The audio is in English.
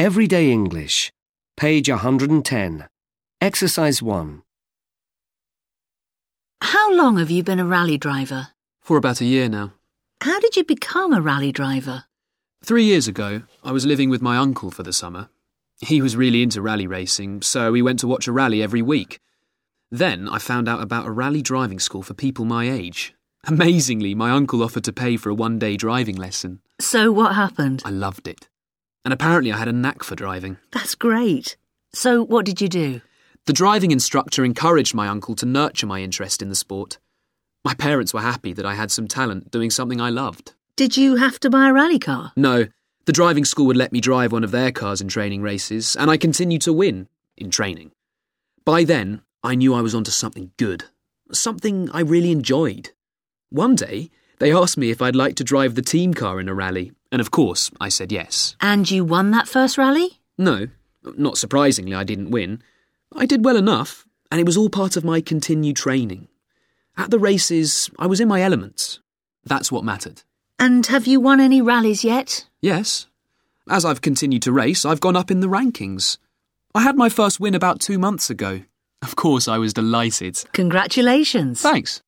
Everyday English, page 110. Exercise 1. How long have you been a rally driver? For about a year now. How did you become a rally driver? Three years ago, I was living with my uncle for the summer. He was really into rally racing, so we went to watch a rally every week. Then I found out about a rally driving school for people my age. Amazingly, my uncle offered to pay for a one day driving lesson. So what happened? I loved it. And apparently, I had a knack for driving. That's great. So what did you do? The driving instructor encouraged my uncle to nurture my interest in the sport. My parents were happy that I had some talent doing something I loved. Did you have to buy a rally car? No, the driving school would let me drive one of their cars in training races, and I continued to win in training. By then, I knew I was onto something good, something I really enjoyed. One day, they asked me if I'd like to drive the team car in a rally, and of course, I said yes. And you won that first rally? No, not surprisingly, I didn't win. I did well enough, and it was all part of my continued training. At the races, I was in my element. That's what mattered. And have you won any rallies yet? Yes. As I've continued to race, I've gone up in the rankings. I had my first win about two months ago. Of course, I was delighted. Congratulations. Thanks.